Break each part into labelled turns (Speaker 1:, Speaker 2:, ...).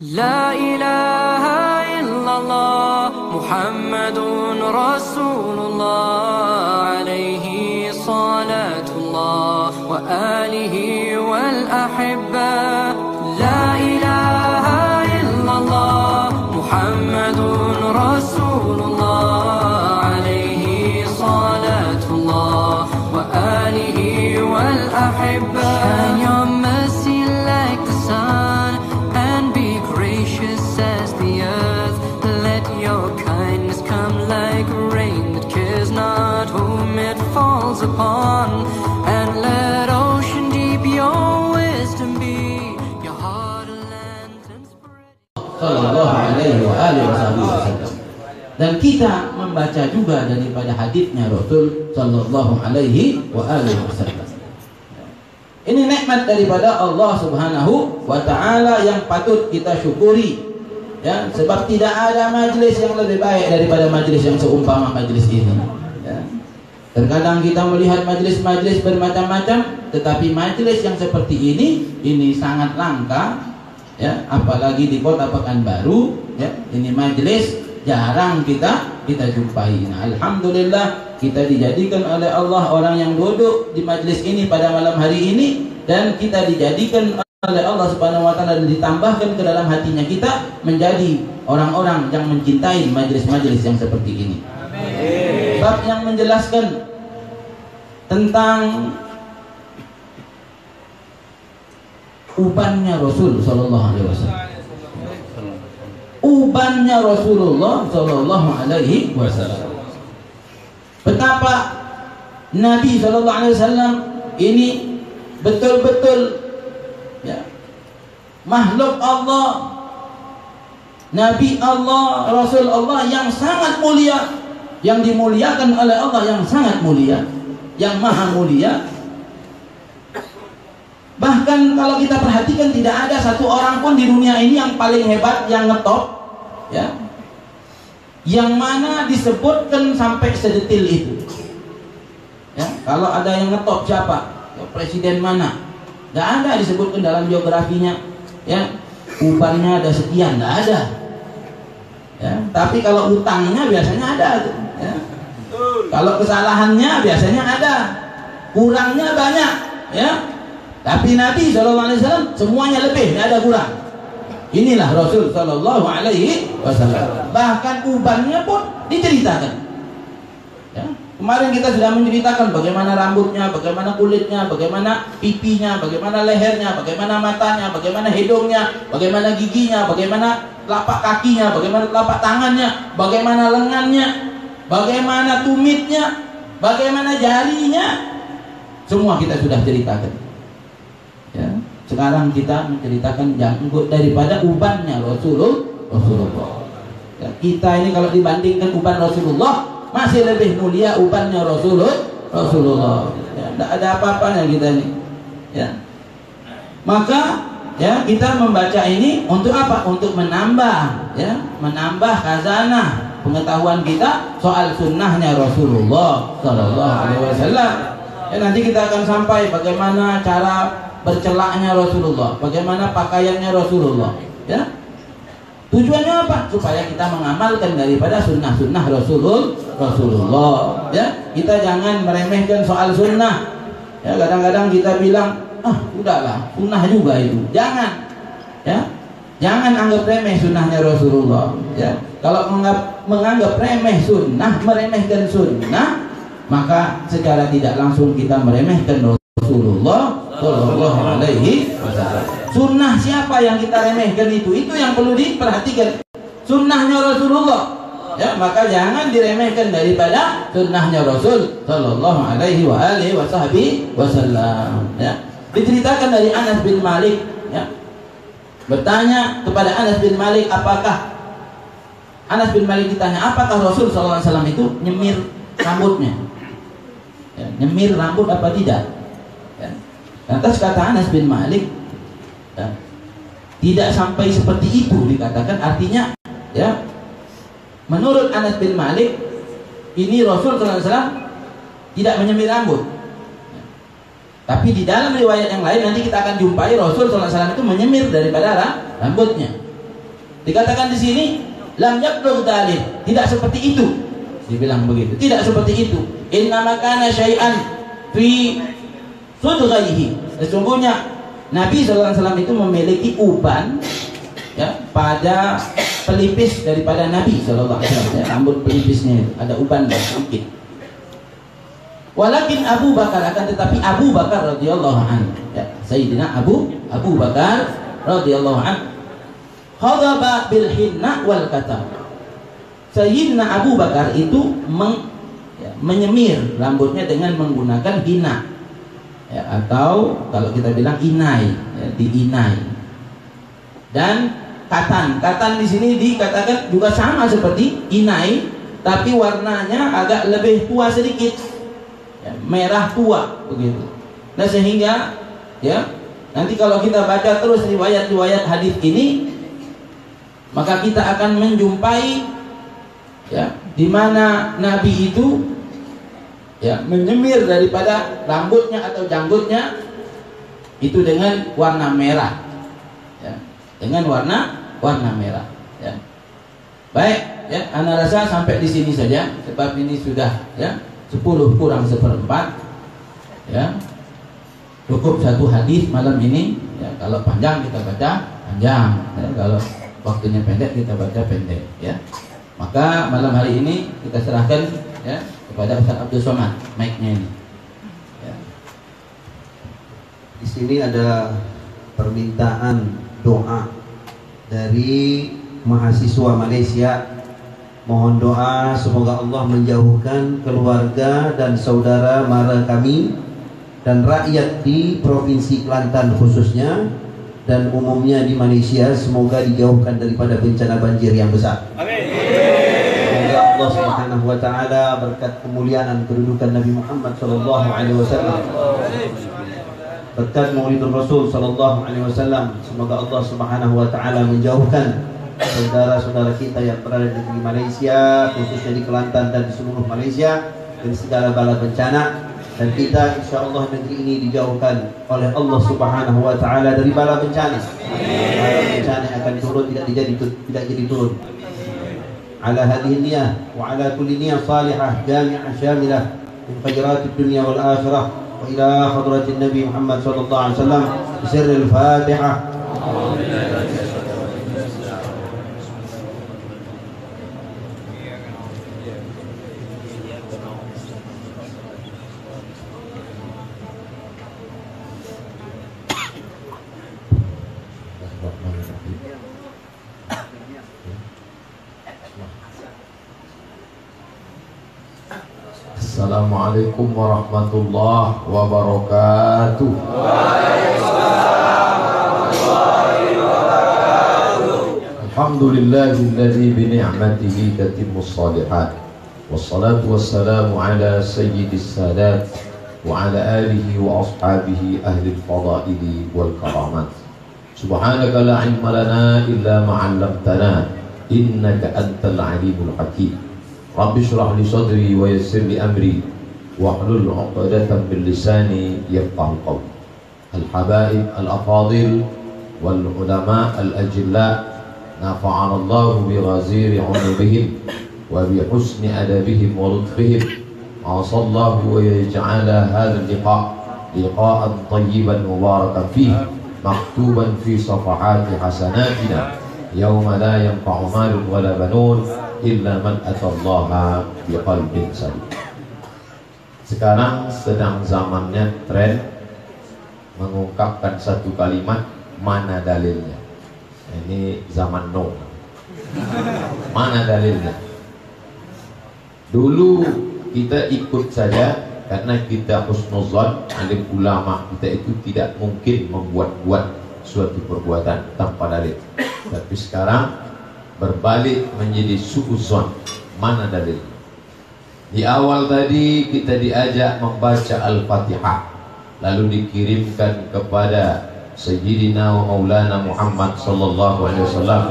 Speaker 1: لا إله إلا الله محمد رسول الله عليه صلاة الله وآله والأحبة
Speaker 2: Kita membaca juga daripada hadisnya Rasul Sallallahu alaihi wa wasallam. Ini nikmat daripada Allah Subhanahu wa taala yang patut kita syukuri. Ya, sebab tidak ada majlis yang lebih baik daripada majlis yang seumpama majlis ini. Ya. Terkadang kita melihat majlis-majlis bermacam-macam, tetapi majlis yang seperti ini ini sangat langka ya apalagi di kota Pekanbaru ya ini majelis jarang kita kita jumpai nah, alhamdulillah kita dijadikan oleh Allah orang yang duduk di majelis ini pada malam hari ini dan kita dijadikan oleh Allah Subhanahu wa taala dan ditambahkan ke dalam hatinya kita menjadi orang-orang yang mencintai majelis-majelis yang seperti ini. Bab yang menjelaskan tentang ubannya Rasul Sallallahu Alaihi Wasallam. Ubannya Rasulullah Sallallahu Alaihi Wasallam. Betapa Nabi Sallallahu Alaihi Wasallam ini betul-betul ya, makhluk Allah, Nabi Allah, Rasul Allah yang sangat mulia, yang dimuliakan oleh Allah yang sangat mulia, yang maha mulia, Bahkan kalau kita perhatikan tidak ada satu orang pun di dunia ini yang paling hebat, yang ngetop, ya, yang mana disebutkan sampai sedetil itu. Ya, kalau ada yang ngetop siapa? Ya, presiden mana? Gak ada disebutkan dalam biografinya. Ya, ubannya ada sekian, gak ada. Ya, tapi kalau utangnya biasanya ada. Ya. Kalau kesalahannya biasanya ada, kurangnya banyak. Ya, tapi Nabi SAW semuanya lebih, tidak ada kurang. Inilah Rasul Sallallahu Alaihi Wasallam. Bahkan ubannya pun diceritakan. Ya. Kemarin kita sudah menceritakan bagaimana rambutnya, bagaimana kulitnya, bagaimana pipinya, bagaimana lehernya, bagaimana matanya, bagaimana hidungnya, bagaimana giginya, bagaimana telapak kakinya, bagaimana telapak tangannya, bagaimana lengannya, bagaimana tumitnya, bagaimana jarinya. Semua kita sudah ceritakan. Sekarang kita menceritakan janggut daripada ubannya Rasulullah. Rasulullah. Ya, kita ini kalau dibandingkan uban Rasulullah masih lebih mulia ubannya Rasulullah. Rasulullah. Ya, tidak ada apa-apanya kita ini. Ya. Maka ya kita membaca ini untuk apa? Untuk menambah ya, menambah khazanah pengetahuan kita soal sunnahnya Rasulullah Sallallahu Alaihi Wasallam. Ya, nanti kita akan sampai bagaimana cara bercelaknya Rasulullah, bagaimana pakaiannya Rasulullah, ya. Tujuannya apa? Supaya kita mengamalkan daripada sunnah-sunnah Rasulul Rasulullah, ya. Kita jangan meremehkan soal sunnah. Ya, kadang-kadang kita bilang, ah, udahlah, sunnah juga itu. Jangan, ya. Jangan anggap remeh sunnahnya Rasulullah, ya. Kalau menganggap, menganggap remeh sunnah, meremehkan sunnah, maka secara tidak langsung kita meremehkan Rasulullah Shallallahu Alaihi Wasallam. Sunnah siapa yang kita remehkan itu? Itu yang perlu diperhatikan. Sunnahnya Rasulullah. Ya, maka jangan diremehkan daripada sunnahnya Rasul Shallallahu Alaihi Wasallam. Ya. Diceritakan dari Anas bin Malik. Ya. Bertanya kepada Anas bin Malik, apakah Anas bin Malik ditanya, apakah Rasul Wasallam itu nyemir rambutnya? Ya, nyemir rambut apa tidak? Lantas kata Anas bin Malik, ya, tidak sampai seperti itu dikatakan. Artinya, ya, menurut Anas bin Malik, ini Rasul SAW tidak menyemir rambut. Ya. Tapi di dalam riwayat yang lain nanti kita akan jumpai Rasul SAW itu menyemir daripada rambutnya. Dikatakan di sini lam yablugh dalil. Tidak seperti itu. Dibilang begitu. Tidak seperti itu. Inna makana syai'an fi sudghaihi. Sesungguhnya Nabi SAW itu memiliki uban ya pada pelipis daripada Nabi SAW ya, rambut pelipisnya itu ada uban sedikit. Walakin Abu Bakar akan tetapi Abu Bakar radhiyallahu anhu. Ya Sayyidina Abu Abu Bakar radhiyallahu anhu. Khadaba bil hinna wal kata Sayyidina Abu Bakar itu meng, ya, menyemir rambutnya dengan menggunakan hina ya, atau kalau kita bilang inai ya, diinai dan katan. Katan di sini dikatakan juga sama seperti inai, tapi warnanya agak lebih tua sedikit, ya, merah tua begitu. Nah sehingga ya nanti kalau kita baca terus riwayat-riwayat hadis ini, maka kita akan menjumpai ya di mana Nabi itu ya menyemir daripada rambutnya atau janggutnya itu dengan warna merah. Dengan warna warna merah. Ya. Baik, ya, Anda rasa sampai di sini saja. Sebab ini sudah ya 10 kurang seperempat. Ya. Cukup satu hadis malam ini. Ya kalau panjang kita baca panjang. Ya, kalau waktunya pendek kita baca pendek ya. Maka malam hari ini kita serahkan ya kepada Ustaz Abdul Somad mic-nya ini.
Speaker 3: Ya. Di sini ada permintaan doa dari mahasiswa Malaysia Mohon doa semoga Allah menjauhkan keluarga dan saudara mara kami dan rakyat di Provinsi Kelantan khususnya dan umumnya di Malaysia semoga dijauhkan daripada bencana banjir yang besar. Amin. Allah Subhanahu wa taala berkat kemuliaan kedudukan Nabi Muhammad sallallahu alaihi wasallam berkat Maulidul Rasul sallallahu alaihi wasallam semoga Allah Subhanahu wa taala menjauhkan saudara-saudara kita yang berada di Malaysia khususnya di Kelantan dan di seluruh Malaysia dari segala bala bencana dan kita insya Allah negeri ini dijauhkan oleh Allah Subhanahu wa taala dari bala bencana. Bala bencana yang akan turun tidak jadi tidak jadi turun. على هذه النية وعلى كل نية صالحة جامعة شاملة من خيرات الدنيا والآخرة وإلى حضرة النبي محمد صلى الله عليه وسلم بسر الفاتحة.
Speaker 4: Assalamualaikum warahmatullahi wabarakatuh. Alhamdulillahilladzi bi ni'matihi tatimmus shalihat. Wassalatu wassalamu ala sayyidis sadat wa ala alihi wa ashabihi ahli al-fadaili wal karamat. Subhanaka la ilma lana illa ma 'allamtana innaka antal alimul hakim. رب اشرح لي صدري ويسر لي أمري واحلل عقدة من لساني يفقه قولي. الحبائب الأفاضل والعلماء الأجلاء نفعنا الله بغزير علومهم وبحسن أدبهم ولطفهم. عسى الله ويجعل هذا اللقاء لقاء طيبا مباركا فيه مكتوبا في صفحات حسناتنا. يوم لا ينفع مال ولا بنون illa man atallaha biqalbin salim. Sekarang sedang zamannya tren mengungkapkan satu kalimat mana dalilnya. Ini zaman no. Mana dalilnya? Dulu kita ikut saja karena kita husnuzan alim ulama kita itu tidak mungkin membuat-buat suatu perbuatan tanpa dalil. Tapi sekarang berbalik menjadi suuzon mana dalil? Di awal tadi kita diajak membaca Al-Fatihah. Lalu dikirimkan kepada Sayyidina Maulana Muhammad sallallahu alaihi wasallam.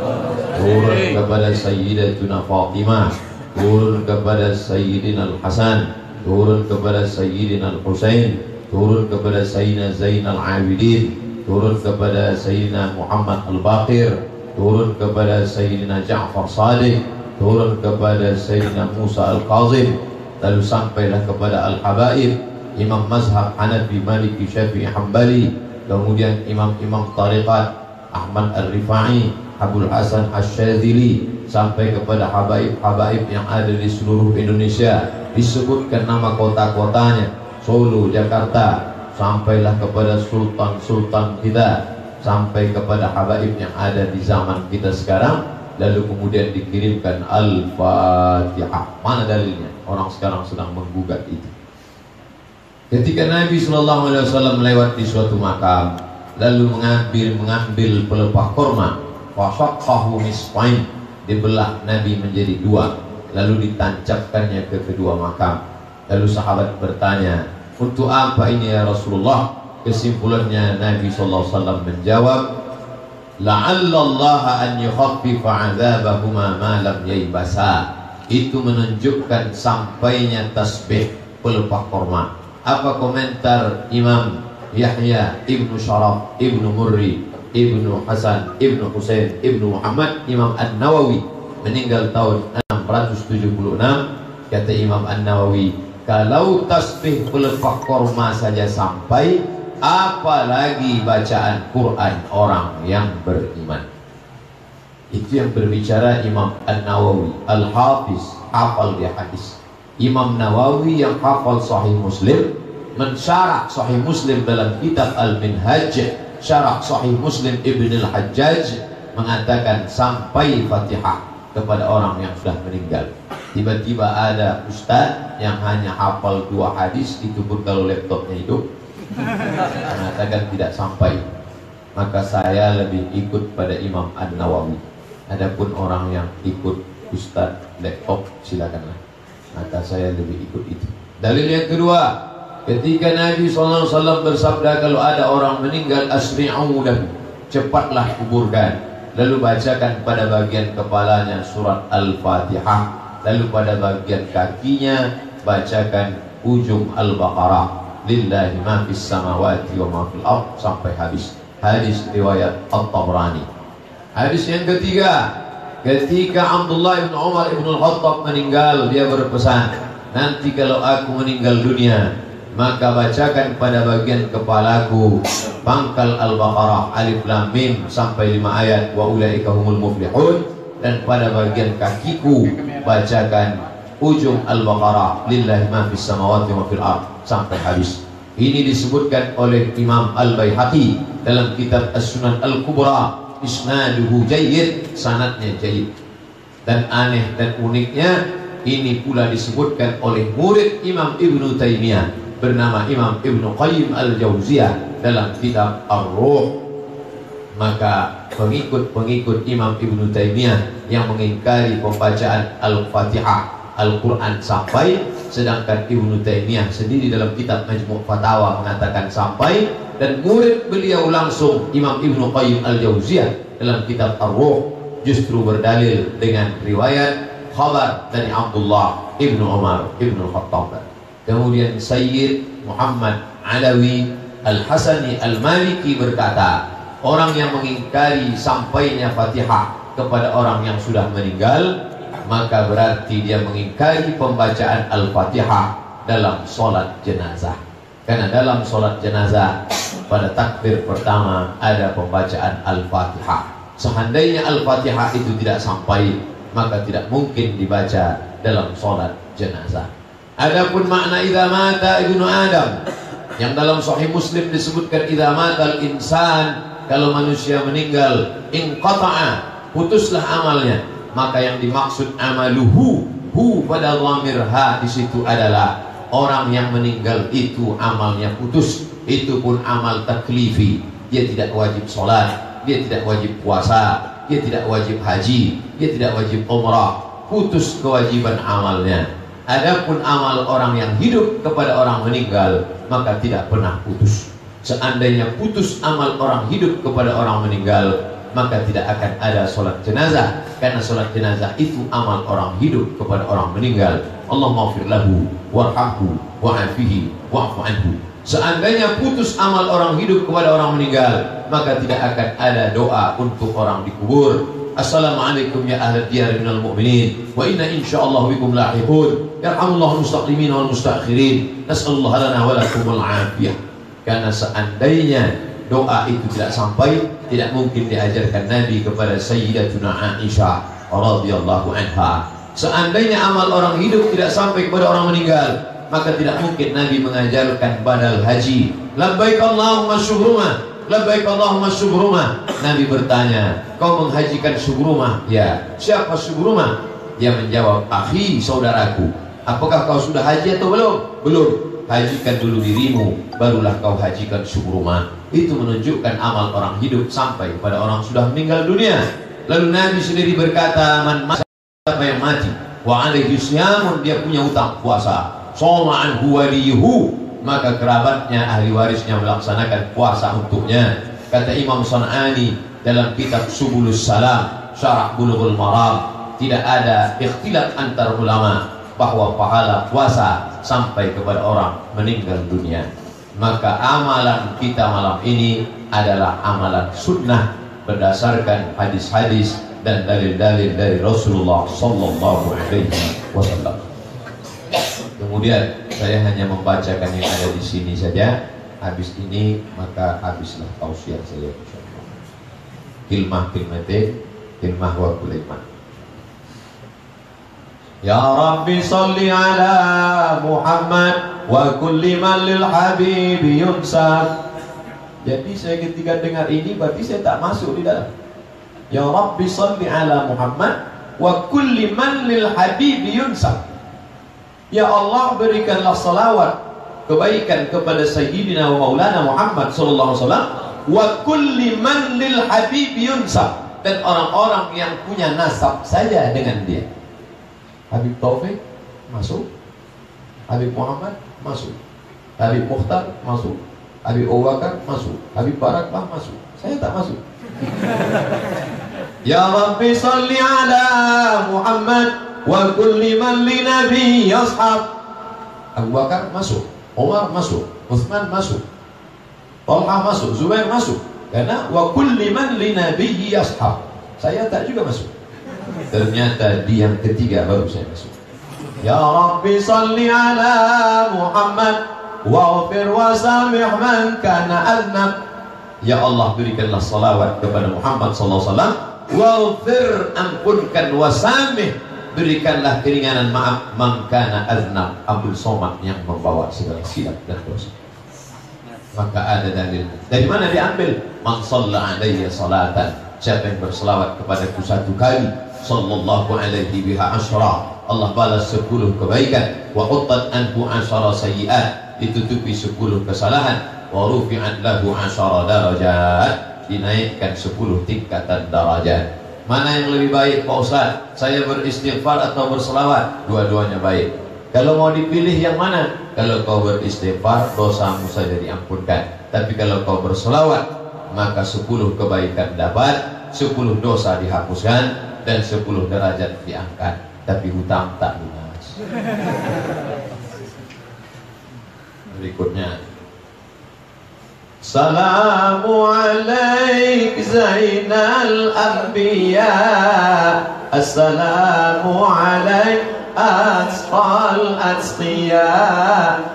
Speaker 4: Turun kepada Sayyidatuna Fatimah. Turun kepada Sayyidina Al-Hasan. Turun kepada Sayyidina Al-Husain. Turun kepada Sayyidina Zainal Abidin. Turun kepada Sayyidina Muhammad Al-Baqir turun kepada Sayyidina Ja'far Sadiq turun kepada Sayyidina Musa Al-Qazim lalu sampailah kepada Al-Habaib Imam Mazhab Hanafi Maliki Syafi'i Hambali kemudian imam-imam tariqat Ahmad Al-Rifai Abdul Hasan Ash-Shazili sampai kepada habaib-habaib yang ada di seluruh Indonesia. Disebutkan nama kota-kotanya Solo, Jakarta. Sampailah kepada sultan-sultan kita sampai kepada habaib yang ada di zaman kita sekarang lalu kemudian dikirimkan Al-Fatihah mana dalilnya? Orang sekarang sedang menggugat itu. Ketika Nabi SAW melewati suatu makam lalu mengambil mengambil pelepah korma wasaqahu misfain dibelah Nabi menjadi dua lalu ditancapkannya ke kedua makam. Lalu sahabat bertanya untuk apa ini ya Rasulullah kesimpulannya Nabi wasallam menjawab la'allallaha an yukhaffifa 'adzabahuma ma lam yaybasa itu menunjukkan sampainya tasbih pelepah korma apa komentar Imam Yahya Ibnu Syaraf Ibnu Murri Ibnu Hasan Ibnu Husain Ibnu Muhammad Imam An-Nawawi meninggal tahun 676 kata Imam An-Nawawi kalau tasbih pelepah korma saja sampai apalagi bacaan Quran orang yang beriman. Itu yang berbicara Imam An-Nawawi Al-Hafiz hafal dia hadis. Imam Nawawi yang hafal Sahih Muslim mensyarah Sahih Muslim dalam kitab Al-Minhaj syarah Sahih Muslim Ibn Al-Hajjaj mengatakan sampai Fatihah kepada orang yang sudah meninggal. Tiba-tiba ada ustaz yang hanya hafal dua hadis itu pun kalau laptopnya hidup mengatakan tidak sampai maka saya lebih ikut pada Imam An-Nawawi. Adapun orang yang ikut Ustaz laptop silakanlah maka saya lebih ikut itu. Dalil yang kedua ketika Nabi SAW bersabda kalau ada orang meninggal asri'u lahu cepatlah kuburkan. Lalu bacakan pada bagian kepalanya surat Al-Fatihah. Lalu pada bagian kakinya bacakan ujung Al-Baqarah lillahi ma fis samawati wa ma fil ard. Sampai habis. Hadis riwayat At-Tabrani. Hadis yang ketiga. Ketika Abdullah bin Umar bin Al-Khattab meninggal dia berpesan nanti kalau aku meninggal dunia maka bacakan pada bagian kepalaku pangkal Al-Baqarah alif lam mim sampai lima ayat. Wa ulaika humul muflihun. Dan pada bagian kakiku bacakan ujung Al-Baqarah lillahi ma fis samawati wa fil ard sampai habis. Ini disebutkan oleh Imam Al-Baihaqi dalam kitab As-Sunan Al-Kubra. Isnaduhu jayyid, sanatnya jayyid. Dan aneh dan uniknya ini pula disebutkan oleh murid Imam Ibnu Taimiyah bernama Imam Ibnu Qayyim Al-Jauziyah dalam kitab Ar-Ruh. Maka pengikut-pengikut Imam Ibnu Taimiyah yang mengingkari pembacaan Al-Fatihah Al-Quran sampai sedangkan Ibnu Taimiyah sendiri dalam kitab Majmu' Fatawa mengatakan sampai dan murid beliau langsung Imam Ibnu Qayyim Al-Jauziyah dalam kitab Ar-Ruh justru berdalil dengan riwayat khabar dari Abdullah Ibnu Umar Ibnu Khattab. Kemudian Sayyid Muhammad Alawi Al-Hasani Al-Maliki berkata orang yang mengingkari sampainya Fatihah kepada orang yang sudah meninggal maka berarti dia mengingkari pembacaan Al-Fatihah dalam solat jenazah. Karena dalam solat jenazah pada takbir pertama ada pembacaan Al-Fatihah. Seandainya Al-Fatihah itu tidak sampai, maka tidak mungkin dibaca dalam solat jenazah. Adapun makna idza mata ibnu Adam yang dalam Sahih Muslim disebutkan idza matal insan kalau manusia meninggal inqata'a putuslah amalnya maka yang dimaksud amaluhu hu pada dhamir ha di situ adalah orang yang meninggal itu amalnya putus. Itu pun amal taklifi. Dia tidak wajib sholat dia tidak wajib puasa dia tidak wajib haji dia tidak wajib umrah. Putus kewajiban amalnya. Adapun amal orang yang hidup kepada orang meninggal maka tidak pernah putus. Seandainya putus amal orang hidup kepada orang meninggal maka tidak akan ada solat jenazah karena solat jenazah itu amal orang hidup kepada orang meninggal Allah maafir lahu warhamhu wa'afihi wa'fu Seandainya putus amal orang hidup kepada orang meninggal, maka tidak akan ada doa untuk orang dikubur. Assalamualaikum ya ahli diyar minal mu'minin wa inna insyaallah bikum lahiqun. Yarhamullah mustaqdimin wal mustakhirin. Nas'alullah lana wa lakumul afiyah. Karena seandainya doa itu tidak sampai, tidak mungkin diajarkan Nabi kepada Sayyidatuna Aisyah radhiyallahu anha. Seandainya amal orang hidup tidak sampai kepada orang meninggal, maka tidak mungkin Nabi mengajarkan badal haji. Labbaik Allahumma syuhrumah. Labbaik Allahumma syuhrumah. Nabi bertanya, kau menghajikan syuhrumah? Ya. Siapa syuhrumah? Dia menjawab, akhi saudaraku. Apakah kau sudah haji atau belum? Belum. Hajikan dulu dirimu, barulah kau hajikan syuhrumah. Itu menunjukkan amal orang hidup sampai kepada orang sudah meninggal dunia. Lalu Nabi sendiri berkata, man siapa yang mati, wa alaihi dia punya utang puasa Soma anhu waliyuhu maka kerabatnya ahli warisnya melaksanakan puasa untuknya kata Imam San'ani dalam kitab Subulus Salam Syarah Bulughul Maram tidak ada ikhtilat antar ulama bahwa pahala puasa sampai kepada orang meninggal dunia maka amalan kita malam ini adalah amalan sunnah berdasarkan hadis-hadis dan dalil-dalil dari Rasulullah sallallahu alaihi wasallam Kemudian saya hanya membacakan yang ada di sini saja. Habis ini maka habislah tausiah saya insyaallah. Kilmah kilmatin, kilmah wa kuliman. Salli ala Muhammad wa kulli man lil habibi yunsab. Jadi saya ketika dengar ini berarti saya tak masuk di dalam. Ya Rabbi salli ala Muhammad wa kulli man lil habibi yunsab. Ya Allah berikanlah salawat kebaikan kepada Sayyidina wa Maulana Muhammad sallallahu alaihi wasallam wa kulli man lil habib yunsab dan orang-orang yang punya nasab saja dengan dia. Habib Taufik masuk. Habib Muhammad masuk. Habib Mukhtar masuk. Habib Owakar masuk. Habib Baraklah masuk. Saya tak masuk. ya Rabbi salli ala Muhammad wa kulli man li nabi yashab Abu Bakar masuk Umar masuk Uthman masuk Talha masuk Zubair masuk karena wa kulli man li nabi yashab saya tak juga masuk ternyata di yang ketiga baru saya masuk. Ya Rabbi salli ala Muhammad waghfir wa samih man kana aznab Ya Allah berikanlah salawat kepada Muhammad sallallahu alaihi wasallam. Waghfir ampunkan wa samih berikanlah keringanan maaf mangkana aznab Abdul Somad yang membawa segala silap dan dosa. Maka ada dalil. Dari mana diambil? Man salla alaihi salatan. Siapa yang berselawat kepadaku satu kali sallallahu alaihi biha asyra Allah balas sepuluh kebaikan wa quttat anhu asyara sayiat ditutupi sepuluh kesalahan wa rufi'at lahu asyara darajat dinaikkan sepuluh tingkatan darajat Mana yang lebih baik Pak Ustaz? Saya beristighfar atau berselawat? Dua-duanya baik. Kalau mau dipilih yang mana? Kalau kau beristighfar, dosamu saja diampunkan. Tapi kalau kau berselawat, maka sepuluh kebaikan dapat, sepuluh dosa dihapuskan, dan 10 derajat diangkat. Tapi hutang tak lunas. Berikutnya. Salamu alaik Zainal Anbiya. Assalamu alaik Asfal Asqiya.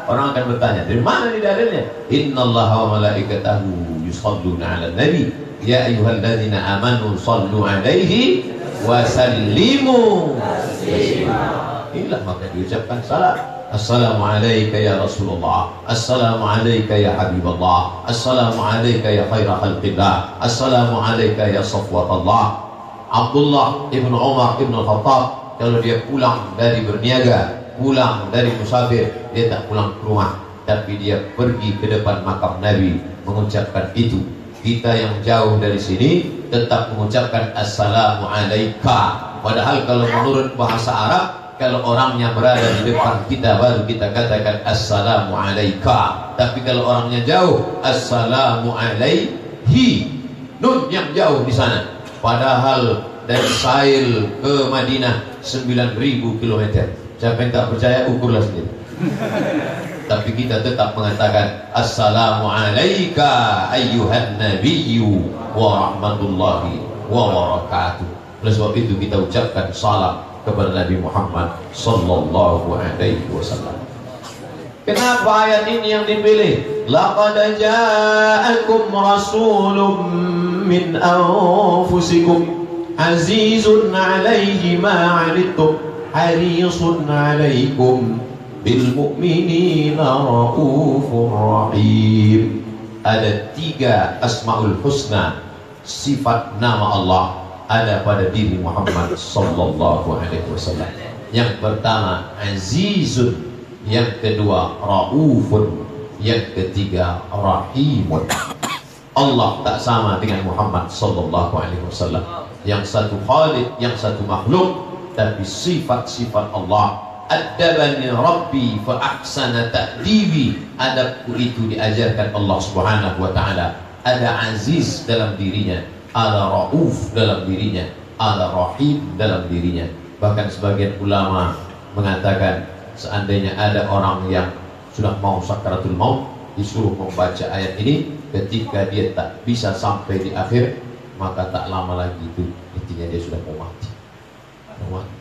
Speaker 4: Orang akan bertanya Dari mana ini dalilnya? Inna Allah wa malaikatahu yusalluna ala nabi. Ya ayuhalladzina amanu sallu alaihi wasallimu. Inilah maka diucapkan salam Assalamualaikum ya Rasulullah. Assalamualaikum ya Habibullah. Assalamualaikum ya khaira khalqillah. Assalamualaikum ya safwatullah Abdullah ibn Umar ibn Khattab kalau dia pulang dari berniaga pulang dari musafir dia tak pulang ke rumah. Tapi dia pergi ke depan makam Nabi mengucapkan itu. Kita yang jauh dari sini tetap mengucapkan assalamu alaika. Padahal kalau menurut bahasa Arab kalau orangnya berada di depan kita baru kita katakan assalamu alaika. Tapi kalau orangnya jauh assalamu alaihi. Nun yang jauh di sana. Padahal dari Sail ke Madinah 9000 km siapa yang tak percaya ukurlah sendiri tapi kita tetap mengatakan assalamu alayka ayyuhan nabiyyu wa rahmatullahi wa barakatuh oleh sebab itu kita ucapkan salam kepada Nabi Muhammad sallallahu alaihi wasallam Kenapa ayat ini yang dipilih? Laqad ja'akum rasulun min anfusikum azizun 'alaihi ma 'anittum harisun 'alaikum mu'minina raufur rahim. Ada tiga asmaul husna sifat nama Allah ada pada diri Muhammad sallallahu alaihi wasallam. Yang pertama azizun yang kedua raufun yang ketiga rahimun Allah tak sama dengan Muhammad sallallahu alaihi wasallam yang satu khalid yang satu makhluk tapi sifat-sifat Allah adabani rabbi fa ahsana ta'dibi. Adabku itu diajarkan Allah subhanahu wa ta'ala. Ada aziz dalam dirinya. Ada rauf dalam dirinya. Ada rahim dalam dirinya. Bahkan sebagian ulama mengatakan seandainya ada orang yang sudah mau sakaratul maut disuruh membaca ayat ini ketika dia tak bisa sampai di akhir maka tak lama lagi itu intinya dia sudah mau mati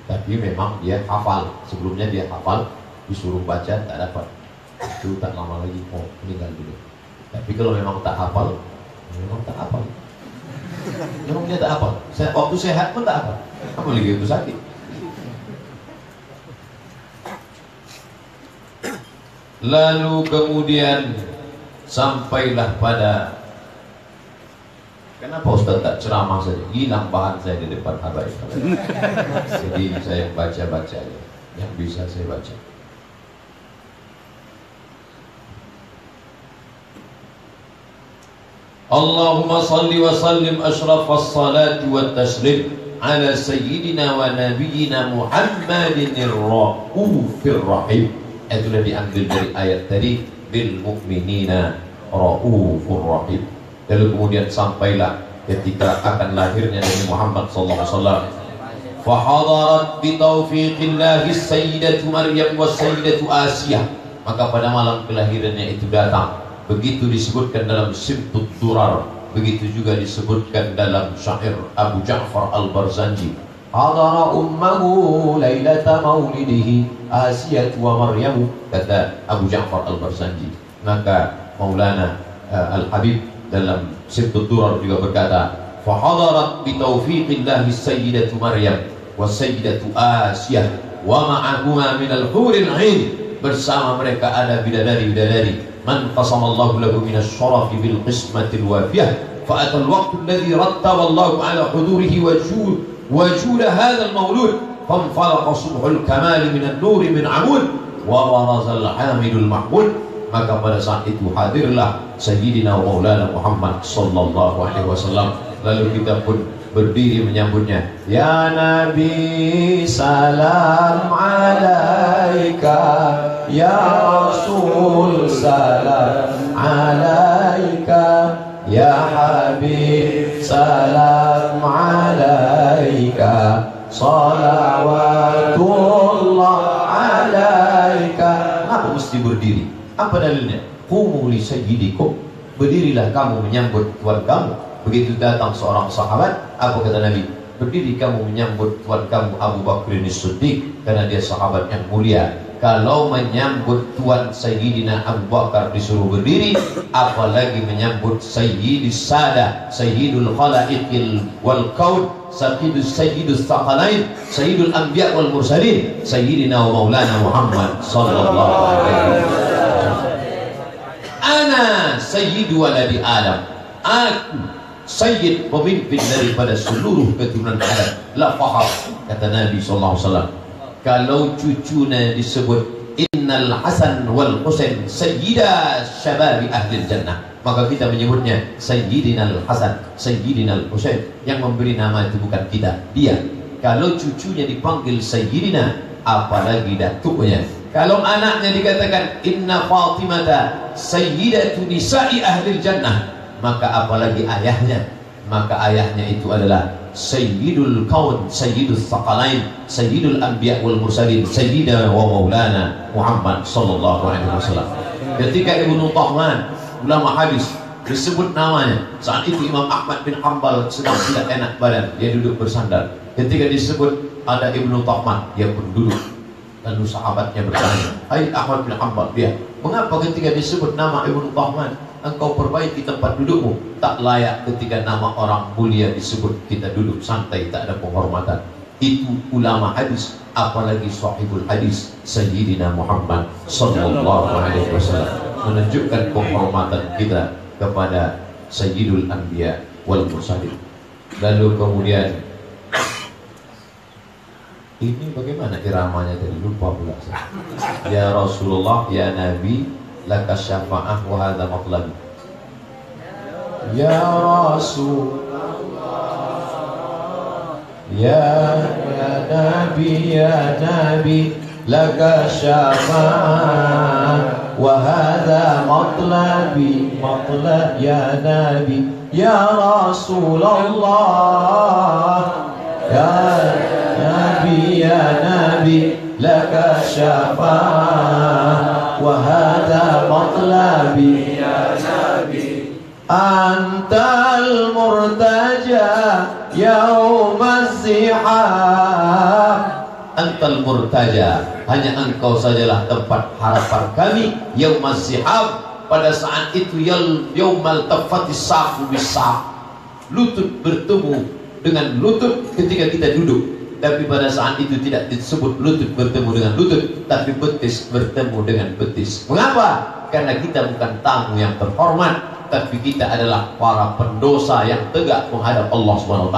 Speaker 4: tapi memang dia hafal. Sebelumnya dia hafal disuruh baca tak dapat. Itu tak lama lagi mau meninggal dulu. Tapi kalau memang tak hafal memang tak hafal. Memang dia tak hafal. Waktu sehat pun tak hafal. Apa lagi itu sakit. Lalu kemudian sampailah pada Kenapa Ustaz tak ceramah saja? Hilang bahan saya di depan habaib. Jadi saya baca-baca yang bisa saya baca. Allahumma salli wa sallim ashrafas salati wa taslim ala sayyidina wa nabiyyina Muhammadin ar-raufir rahim itulah diambil dari ayat tadi bil mu'minina raufur rahim lalu kemudian sampailah ketika akan lahirnya Nabi Muhammad sallallahu alaihi wasallam. Fahadarat bi taufiqillah sayyidatu maryam wa sayyidatu asiyah. Maka pada malam kelahirannya itu datang. Begitu disebutkan dalam simtut durar. Begitu juga disebutkan dalam syair Abu Ja'far Al-Barzanji. Hadara ummahu lailata maulidihi Asiyah wa Maryamu kata Abu Ja'far Al-Barsanji maka Maulana uh, Al-Habib dalam Sibtu Durar juga berkata fahadarat bitaufiqillahi sayyidatu Maryam wa sayyidatu Asiyah wa ma'ahuma minal huril ain bersama mereka ada bidadari-bidadari man qasamallahu lahu minas syarafi bil qismatil wafiyah فأتى الوقت الذي رتب الله على حضوره وجود وجود هذا المولود فانفلق صبح الكمال من النور من عمود وبرز العامل المحمود maka pada saat itu hadirlah Sayyidina Maulana Muhammad sallallahu alaihi wasallam. Lalu kita pun berdiri menyambutnya. Ya nabi salam alaika. Ya rasul salam alaika. Ya habib salam alaika. Salawatullah alaika. Kenapa mesti berdiri apa dalilnya? Kumu sayyidikum. Berdirilah kamu menyambut tuan kamu begitu datang seorang sahabat apa kata Nabi? Berdiri kamu menyambut tuan kamu Abu Bakr Siddiq karena dia sahabat yang mulia. Kalau menyambut tuan Sayyidina Abu Bakar disuruh berdiri apalagi menyambut Sayyidis Sada Sayyidul Khalaiqil wal Kaun Sayyidus Sayyidus Thaqalain Sayyidul Anbiya wal Mursalin Sayyidina wa Maulana Muhammad sallallahu alaihi wasallam Ana Sayyidu waladi Adam. Aku Sayyid pemimpin daripada seluruh keturunan Adam. La fahar kata Nabi sallallahu alaihi wasallam. Kalau cucunya disebut innal hasan wal husain sayyida syababi ahli jannah. Maka kita menyebutnya sayyidina al hasan sayyidina al husain. Yang memberi nama itu bukan kita dia. Kalau cucunya dipanggil sayyidina apalagi datuknya kalau anaknya dikatakan inna fatimata sayyidatu nisa'i ahli jannah maka apalagi ayahnya? Maka ayahnya itu adalah Sayyidul Kaun Sayyidul Thaqalain Sayyidul Anbiya wal Mursalin Sayyidina wa Maulana Muhammad sallallahu alaihi wasallam. Ketika Ibnu Tahman ulama hadis disebut namanya saat itu Imam Ahmad bin Hanbal sedang tidak enak badan dia duduk bersandar. Ketika disebut ada Ibnu Tahman dia pun duduk lalu sahabatnya bertanya Hai Ahmad bin Hanbal dia mengapa ketika disebut nama Ibnu Tahman engkau perbaiki tempat dudukmu? Tak layak ketika nama orang mulia disebut kita duduk santai tak ada penghormatan. Itu ulama hadis apalagi sahibul hadis Sayyidina Muhammad sallallahu alaihi wasallam menunjukkan penghormatan kita kepada Sayyidul Anbiya wal Mursalin. Lalu kemudian ini bagaimana iramanya tadi? Lupa pula. Ya Rasulullah, ya Nabi, laka syafa'ah wa hadha matlabi Ya Rasul Ya ya Nabi ya Nabi laka syafa'ah wa hadha matlabi matlab ya Nabi. Ya Rasulullah. Ya Nabi ya Nabi laka syafa'ah wa hadha matlabi ya Nabi. Antal murtaja yaum az-zihab antal murtaja hanya engkau sajalah tempat harapan kami yaum az-zihab pada saat itu yaumal tafatis safu bisa. Lutut bertemu dengan lutut ketika kita duduk tapi pada saat itu tidak disebut lutut bertemu dengan lutut tapi betis bertemu dengan betis. Mengapa? karena kita bukan tamu yang terhormat tapi kita adalah para pendosa yang tegak menghadap Allah SWT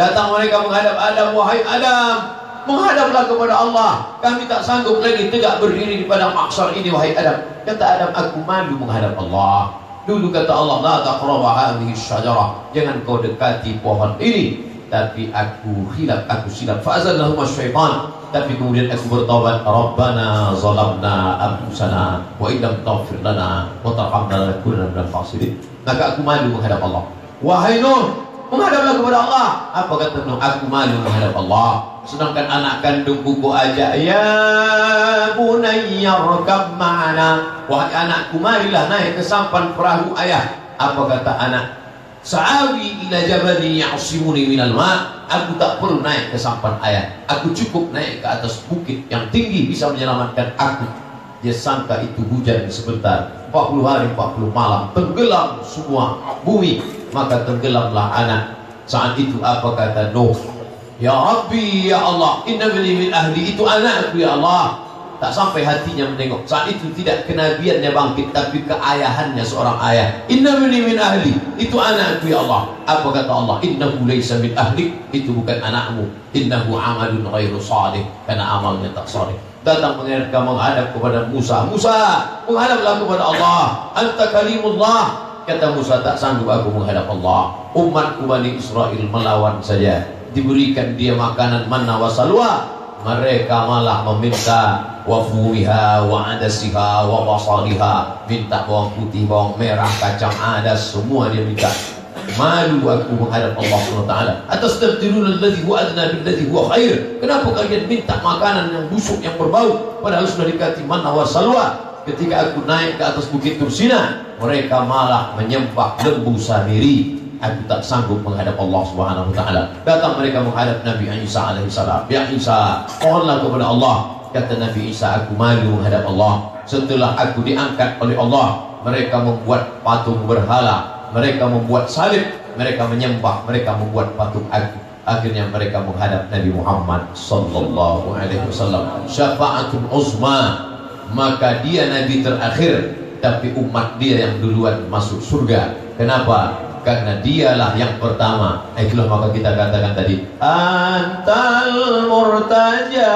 Speaker 4: datang mereka menghadap Adam wahai Adam menghadaplah kepada Allah. Kami tak sanggup lagi tegak berdiri di padang maksar ini wahai Adam. Kata Adam aku malu menghadap Allah. Dulu kata Allah la taqrabu hadhihi syajarah. Jangan kau dekati pohon ini tapi aku hilap aku silap. Fa'azallahum syaitan. Tapi kemudian aku bertobat Rabbana zalamna anfusana wa illam taghfir lana wa tarhamna lanakunanna minal khasirin. Maka aku malu menghadap Allah. Wahai Nuh menghadaplah kepada Allah. Apa kata Nuh? Aku malu menghadap Allah. Sedangkan anak kandungku ku ajak ya bunayya rakab ma'ana. Wahai anakku marilah naik ke sampan perahu ayah. Apa kata anak Sa'awi ila jabali ya'simuni minal ma' Aku tak perlu naik ke sampan ayah Aku cukup naik ke atas bukit yang tinggi bisa menyelamatkan aku. Dia sangka itu hujan sebentar. 40 hari 40 malam Tenggelam semua bumi. Maka tenggelamlah anak. Saat itu apa kata Nuh? Ya Rabbi ya Allah Inna min ahli itu anakku ya Allah tak sampai hatinya menengok. Saat itu tidak kenabiannya bangkit tapi keayahannya seorang ayah. Inna min ahli. Itu anakku ya Allah. Apa kata Allah? Innahu laysa min ahli itu bukan anakmu. Innahu amalun ghairu salih. Karena amalnya tak saleh datang mereka menghadap kepada Musa. Musa menghadaplah kepada Allah. Anta kalimullah. Kata Musa tak sanggup aku menghadap Allah. Umatku Bani Israel melawan saja. Diberikan dia makanan manna wa salwa. Mereka malah meminta wafuiha wa adasiha wa basaliha. Minta bawang putih bawang merah kacang adas semua dia minta. Malu aku menghadap Allah SWT. Atastabdiluna alladhi huwa adna billadhi huwa khair. Kenapa kalian minta makanan yang busuk yang berbau? Padahal sudah dikati manna wa salwa. Ketika aku naik ke atas bukit Tursina mereka malah menyembah lembu samiri aku tak sanggup menghadap Allah Subhanahu wa taala. Datang mereka menghadap Nabi Isa alaihi salam. Ya Isa, mohonlah kepada Allah. Kata Nabi Isa, aku malu menghadap Allah. Setelah aku diangkat oleh Allah, mereka membuat patung berhala, mereka membuat salib, mereka menyembah, mereka membuat patung aku. Akhirnya mereka menghadap Nabi Muhammad sallallahu alaihi wasallam. Syafa'atul uzma. Maka dia nabi terakhir tapi umat dia yang duluan masuk surga. Kenapa? Karena dialah yang pertama. Itulah maka kita katakan tadi antal murtaja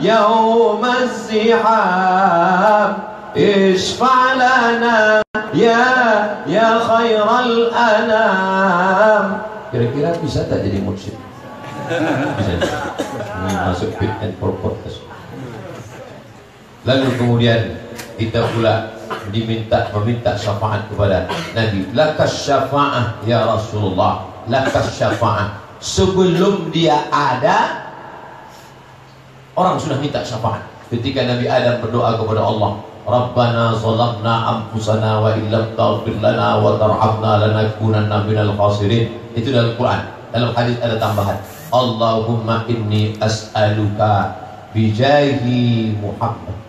Speaker 4: yaumaz zihab isfa'lana ya ya khairal anam. Kira-kira bisa tak jadi mursyid? Bisa. Masuk fit and proper lalu kemudian kita pula diminta meminta syafaat kepada Nabi. Lakas syafaat ya Rasulullah lakas syafaat sebelum dia ada orang sudah minta syafaat. Ketika Nabi Adam berdoa kepada Allah Rabbana zalamna anfusana wa illam taghfir lana wa tarhamna lanakunanna minal khasirin. Itu dalam Quran. Dalam hadis ada tambahan Allahumma inni as'aluka bijahi Muhammad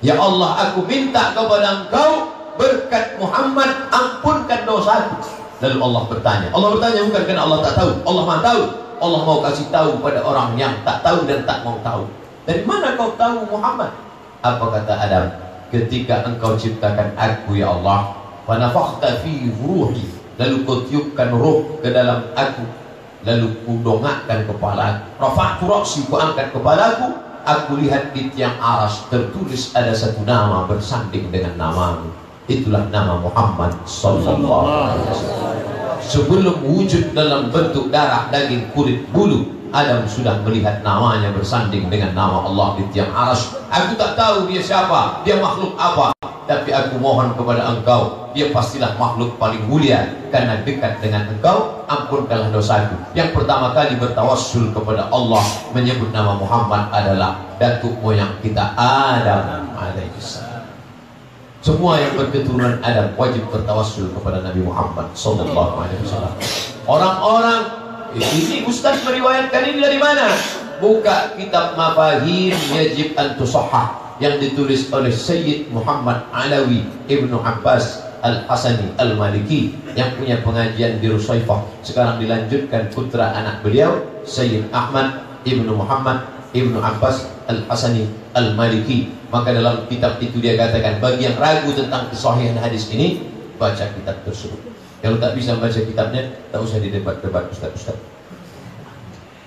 Speaker 4: Ya Allah aku minta kepada engkau berkat Muhammad ampunkan dosaku lalu Allah bertanya. Allah bertanya bukan karena Allah tak tahu? Allah maha tahu? Allah mau kasih tahu pada orang yang tak tahu dan tak mau tahu. Dari mana kau tahu Muhammad? Apa kata Adam? Ketika engkau ciptakan aku ya Allah fanafakhta fi ruhi. Lalu kau tiupkan roh ke dalam aku. Lalu ku dongakkan kepala rafa'tu ra'si ku angkat kepalaku aku lihat di tiang aras tertulis ada satu nama bersanding dengan namamu. Itulah nama Muhammad sallallahu alaihi wasallam. Sebelum wujud dalam bentuk darah daging kulit bulu Adam sudah melihat namanya bersanding dengan nama Allah di tiang aras. Aku tak tahu dia siapa dia makhluk apa tapi aku mohon kepada engkau dia pastilah makhluk paling mulia karena dekat dengan engkau ampunkanlah dosaku. Yang pertama kali bertawassul kepada Allah menyebut nama Muhammad adalah datuk moyang kita Adam alaihissalam semua yang berketurunan Adam wajib bertawassul kepada Nabi Muhammad sallallahu alaihi wasallam. Orang-orang ini Ustaz meriwayatkan ini dari mana? Buka kitab mafahim yajib an tusahhah yang ditulis oleh Sayyid Muhammad Alawi Ibnu Abbas Al-Hasani Al-Maliki yang punya pengajian di Rusaifah. Sekarang dilanjutkan putra anak beliau Sayyid Ahmad Ibnu Muhammad Ibnu Abbas Al-Hasani Al-Maliki. Maka dalam kitab itu dia katakan bagi yang ragu tentang kesahihan hadis ini baca kitab tersebut. Kalau tak bisa baca kitabnya tak usah didebat-debat ustaz-ustaz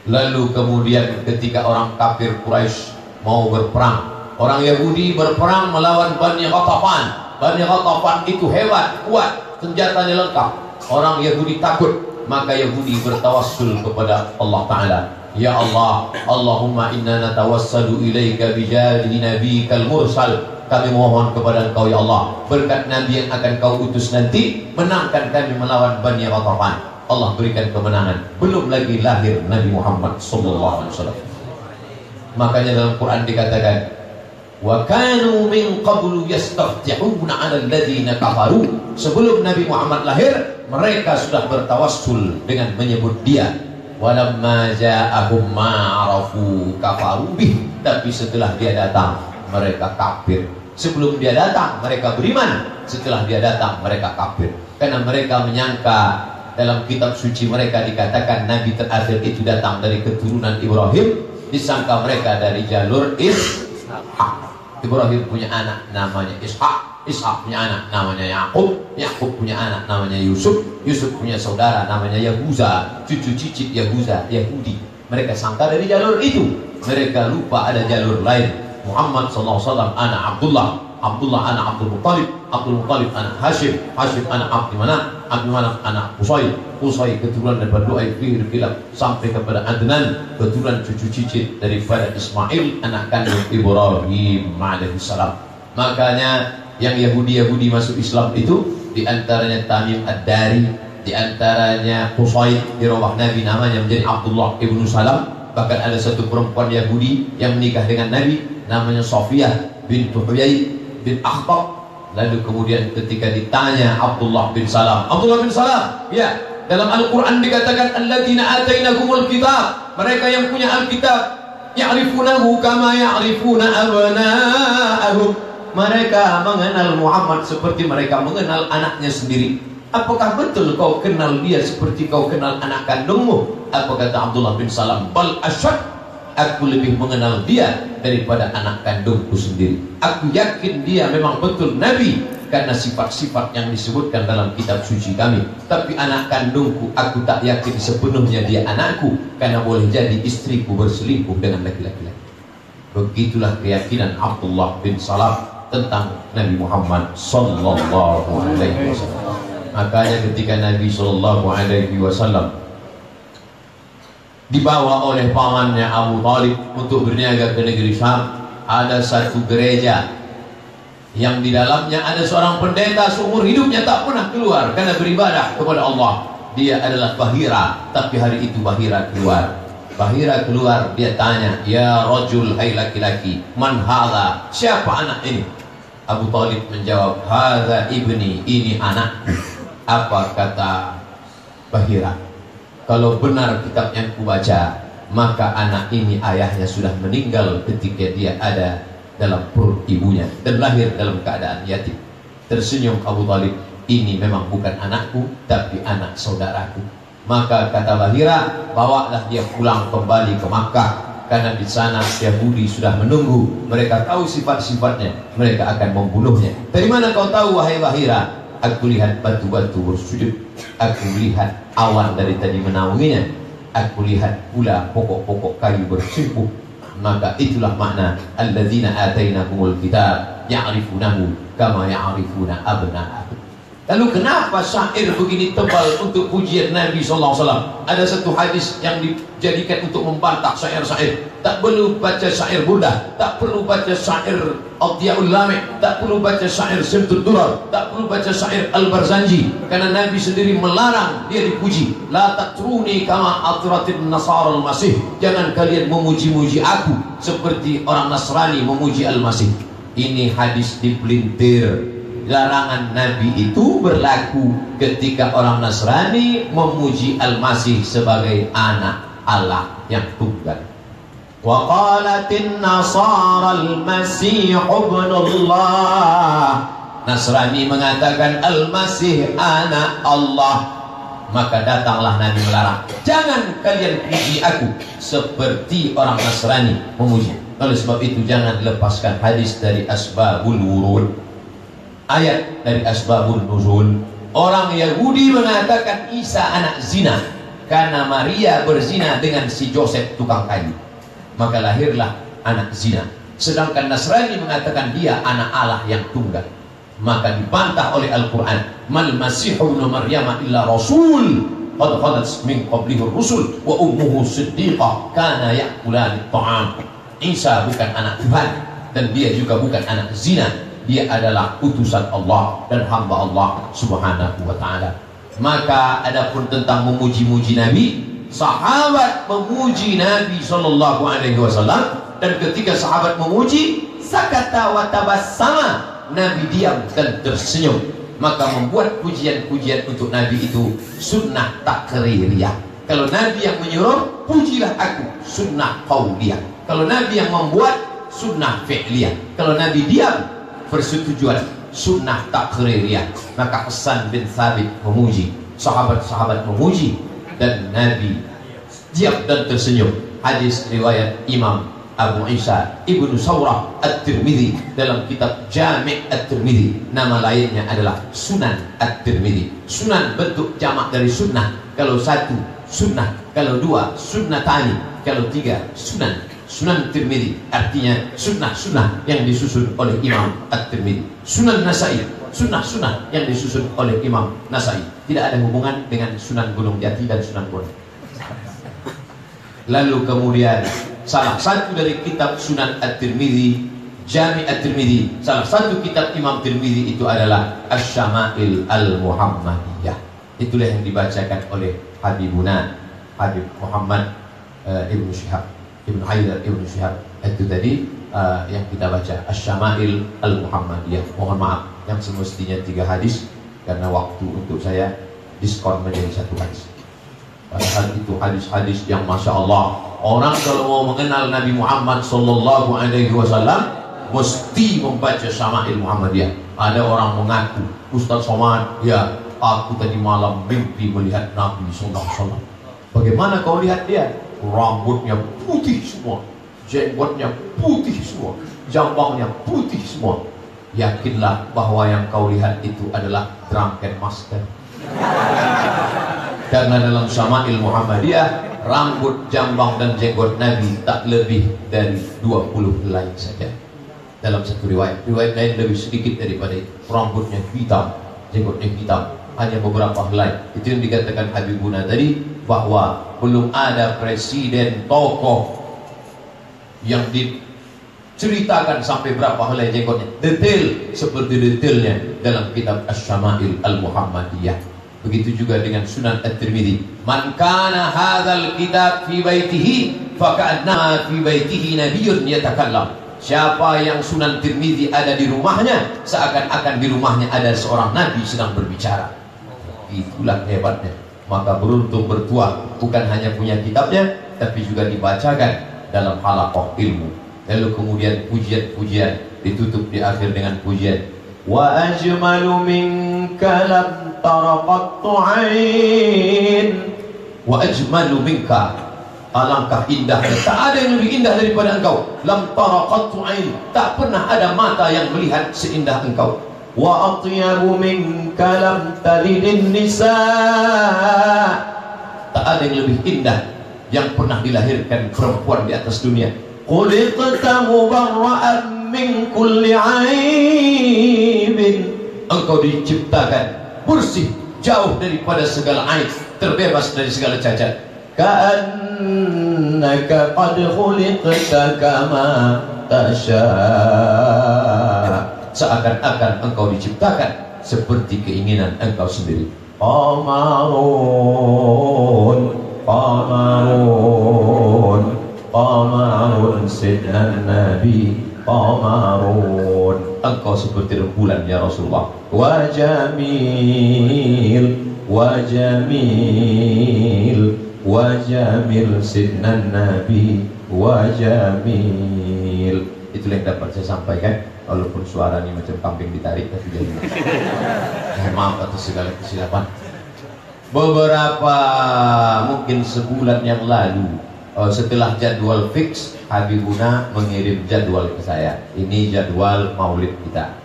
Speaker 4: lalu kemudian ketika orang kafir Quraisy mau berperang Orang Yahudi berperang melawan Bani Ghatafan. Bani Ghatafan itu hebat, kuat, senjatanya lengkap. Orang Yahudi takut, maka Yahudi bertawassul kepada Allah Ta'ala. Ya Allah, Allahumma inna natawassalu ilaika bijadihi nabikal mursal. Kami mohon kepada engkau ya Allah Berkat Nabi yang akan kau utus nanti Menangkan kami melawan Bani Ghatafan Allah berikan kemenangan Belum lagi lahir Nabi Muhammad Sallallahu Alaihi Wasallam Makanya dalam Quran dikatakan wa kanu min qablu yastaftihuna 'ala alladziina kafaru. Sebelum Nabi Muhammad lahir mereka sudah bertawassul dengan menyebut dia. Walamma ja'ahum ma'arafu kafaru bih tapi setelah dia datang mereka kafir. Sebelum dia datang mereka beriman. Setelah dia datang mereka kafir. Karena mereka menyangka dalam kitab suci mereka dikatakan Nabi terakhir itu datang dari keturunan Ibrahim. Disangka mereka dari jalur Ishak Ibrahim punya anak namanya Ishak Ishak punya anak namanya Yakub Yakub punya anak namanya Yusuf Yusuf punya saudara namanya Yahuza cucu cicit Yahuza Yahudi. Mereka sangka dari jalur itu. Mereka lupa ada jalur lain. Muhammad SAW anak Abdullah. Abdullah anak Abdul Muttalib Abdul Muttalib anak Hashim Hashim anak Abdi Manaf Abdi Manaf anak Qusay Qusay keturunan daripada Fihir Kilab sampai kepada Adnan keturunan cucu cicit daripada Ismail anak kandung Ibrahim alaihissalam makanya yang Yahudi-Yahudi masuk Islam itu di antaranya Tamim Ad-Dari di antaranya Qusay di rumah Nabi namanya menjadi Abdullah ibnu Salam. Bahkan ada satu perempuan Yahudi yang menikah dengan Nabi namanya Sofiyah bintu Huyai bin Akhtab lalu kemudian ketika ditanya Abdullah bin Salam Abdullah bin Salam. Ya dalam Al-Quran dikatakan alladzina atainahumul kitab. Mereka yang punya Alkitab ya'rifunahu kama ya'rifuna abna'ahum. Mereka mengenal Muhammad seperti mereka mengenal anaknya sendiri. Apakah betul kau kenal dia seperti kau kenal anak kandungmu? Apa kata Abdullah bin Salam? Bal asyad aku lebih mengenal dia daripada anak kandungku sendiri. Aku yakin dia memang betul Nabi karena sifat-sifat yang disebutkan dalam kitab suci kami. Tapi anak kandungku aku tak yakin sepenuhnya dia anakku karena boleh jadi istriku berselingkuh dengan laki-laki begitulah keyakinan Abdullah bin Salam tentang Nabi Muhammad sallallahu alaihi wasallam. Makanya ketika Nabi sallallahu alaihi wasallam dibawa oleh pamannya Abu Talib untuk berniaga ke negeri Syam. Ada satu gereja yang di dalamnya ada seorang pendeta seumur hidupnya tak pernah keluar karena beribadah kepada Allah. Dia adalah Bahira tapi hari itu Bahira keluar. Bahira keluar dia tanya ya rajul hai laki-laki man siapa anak ini? Abu Talib menjawab hadha ibni ini anak. Apa kata Bahira kalau benar kitab yang kubaca maka anak ini ayahnya sudah meninggal ketika dia ada dalam perut ibunya dan lahir dalam keadaan yatim. Tersenyum Abu Talib ini memang bukan anakku tapi anak saudaraku. Maka kata Bahira bawalah dia pulang kembali ke Makkah karena di sana Yahudi sudah menunggu. Mereka tahu sifat-sifatnya mereka akan membunuhnya. Dari mana kau tahu wahai Bahira? Aku lihat batu-batu bersujud aku lihat awan dari tadi menaunginya. Aku lihat pula pokok-pokok kayu bersimpuh. Maka itulah makna alladzina atainahumul kitab ya'rifunahu kama ya'rifuna abna'ahum Lalu kenapa syair begini tebal untuk pujian Nabi SAW? Ada satu hadis yang dijadikan untuk membantah syair-syair. Tak perlu baca syair Buddha, tak perlu baca syair Al-Diyaul Lamik, tak perlu baca syair Simtud Durar, tak perlu baca syair Al-Barzanji. Karena Nabi sendiri melarang dia dipuji. La tatruni kama atratin nasara al-masih. Jangan kalian memuji-muji aku seperti orang Nasrani memuji Al-Masih. Ini hadis dipelintir larangan Nabi itu berlaku ketika orang Nasrani memuji Al-Masih sebagai anak Allah yang tunggal. Qalatin nasara al-masih ibnullah. Nasrani mengatakan Al-Masih anak Allah. Maka datanglah Nabi melarang. Jangan kalian puji aku seperti orang Nasrani memuji. Oleh sebab itu jangan lepaskan hadis dari asbabul wurud ayat dari asbabun nuzul. Orang Yahudi mengatakan Isa anak zina karena Maria berzina dengan si Joseph tukang kayu. Maka lahirlah anak zina. Sedangkan Nasrani mengatakan dia anak Allah yang tunggal. Maka dibantah oleh Al-Quran mal masihu ibn maryam illa rasul qad khalat min qablihi rusul wa ummuhu siddiqah kana ya'kulani ta'am. Isa bukan anak Tuhan dan dia juga bukan anak zina dia adalah utusan Allah dan hamba Allah Subhanahu wa taala. Maka adapun tentang memuji-muji Nabi, sahabat memuji Nabi sallallahu alaihi wasallam dan ketika sahabat memuji, sakata wa tabassama, Nabi diam dan tersenyum. Maka membuat pujian-pujian untuk Nabi itu sunnah takririyah. Kalau Nabi yang menyuruh, pujilah aku, sunnah qauliyah. Kalau Nabi yang membuat, sunnah fi'liyah. Kalau Nabi diam, persetujuan sunnah takririyah maka Hasan bin Thabit memuji. Sahabat-sahabat memuji. Dan Nabi diam dan tersenyum. Hadis riwayat Imam Abu Isa Ibnu Saurah At-Tirmidzi dalam kitab Jami' At-Tirmidzi nama lainnya adalah Sunan At-Tirmidzi Sunan bentuk jamak dari sunnah. Kalau satu sunnah kalau dua sunnatani kalau tiga sunan Sunan Tirmidzi artinya sunnah-sunnah yang disusun oleh Imam At-Tirmidzi. Sunan Nasai, sunnah-sunnah yang disusun oleh Imam Nasai. Tidak ada hubungan dengan Sunan Gunung Jati dan Sunan Bonang. Lalu kemudian salah satu dari kitab Sunan At-Tirmidzi, Jami At-Tirmidzi, salah satu kitab Imam Tirmidzi itu adalah Asy-Syama'il Al-Muhammadiyah. Itulah yang dibacakan oleh Habibuna Habib Muhammad uh, Ibnu Syihab Ibn Haidar Ibn Syihab itu tadi uh, yang kita baca Asy-Syama'il Al-Muhammadiyah. Mohon maaf yang semestinya tiga hadis karena waktu untuk saya diskon menjadi satu hadis. Padahal itu hadis-hadis yang Masya Allah orang kalau mau mengenal Nabi Muhammad Sallallahu Alaihi Wasallam mesti membaca Syama'il Muhammadiyah. Ada orang mengaku Ustaz Somad ya aku tadi malam mimpi melihat Nabi Sallallahu Alaihi Wasallam. Bagaimana kau lihat dia rambutnya putih semua, jenggotnya putih semua, jambangnya putih semua. Yakinlah bahwa yang kau lihat itu adalah drunken master. Karena dalam Syama'il Muhammadiyah Rambut, jambang dan jenggot Nabi Tak lebih dari 20 helai saja. Dalam satu riwayat. Riwayat lain lebih sedikit daripada itu Rambutnya hitam, jenggotnya hitam. Hanya beberapa helai Itu yang dikatakan Habibuna tadi Bahwa belum ada presiden tokoh yang diceritakan sampai berapa helai jenggotnya detail seperti detailnya dalam kitab Asy-Syama'il Al-Muhammadiyah Begitu juga dengan Sunan At-Tirmidzi. Man kana hadzal kitab fi baitihi faka'anna fi baitihi nabiyyun yatakallam. Siapa yang Sunan Tirmidzi ada di rumahnya, seakan-akan di rumahnya ada seorang nabi sedang berbicara. Itulah hebatnya. Maka beruntung bertuah bukan hanya punya kitabnya, tapi juga dibacakan dalam halakoh ilmu. Lalu kemudian pujian-pujian ditutup di akhir dengan pujian. Wa ajmalu minka lam taraqattu ain. Wa ajmalu minka. Alangkah indahnya tak ada yang lebih indah daripada engkau. Lam taraqattu ain. Tak pernah ada mata yang melihat seindah engkau atyabu minka lam talidin nisa tak ada yang lebih indah yang pernah dilahirkan perempuan di atas dunia. mubarra'an min kulli aibin engkau diciptakan bersih jauh daripada segala aib terbebas dari segala cacat. Ka'annaka qad khuliqta kama tasha seakan-akan engkau diciptakan seperti keinginan engkau sendiri. Qamarun qamarun qamarun sidhan nabi qamarun engkau seperti rembulan ya Rasulullah. Wa jamil wa jamil wa jamil sidnan nabi wa itulah yang dapat saya sampaikan walaupun suaranya macam kambing ditarik tapi jadi maaf atas segala kesilapan. Beberapa mungkin sebulan yang lalu uh, setelah jadwal fix Habibuna mengirim jadwal ke saya. Ini jadwal maulid kita.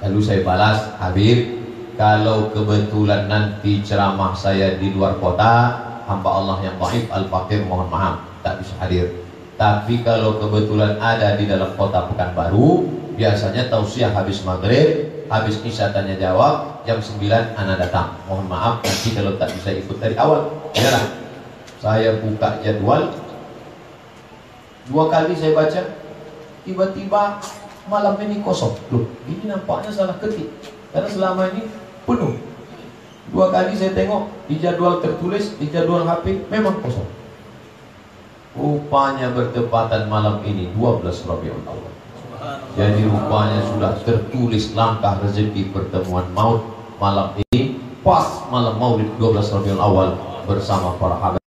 Speaker 4: Lalu saya balas Habib kalau kebetulan nanti ceramah saya di luar kota hamba Allah yang baik al-fakir mohon maaf tak bisa hadir tapi kalau kebetulan ada di dalam kota Pekanbaru biasanya tausiah habis maghrib habis isya tanya jawab jam 9 anak datang. Mohon maaf nanti kalau tak bisa ikut dari awal. Ya saya buka jadwal. Dua kali saya baca tiba-tiba malam ini kosong. Loh ini nampaknya salah ketik. Karena selama ini penuh. Dua kali saya tengok di jadwal tertulis di jadwal HP memang kosong rupanya bertepatan malam ini 12 Rabiul Awal. Jadi rupanya sudah tertulis langkah rezeki pertemuan maut malam ini pas malam maulid 12 Rabiul Awal bersama para habaib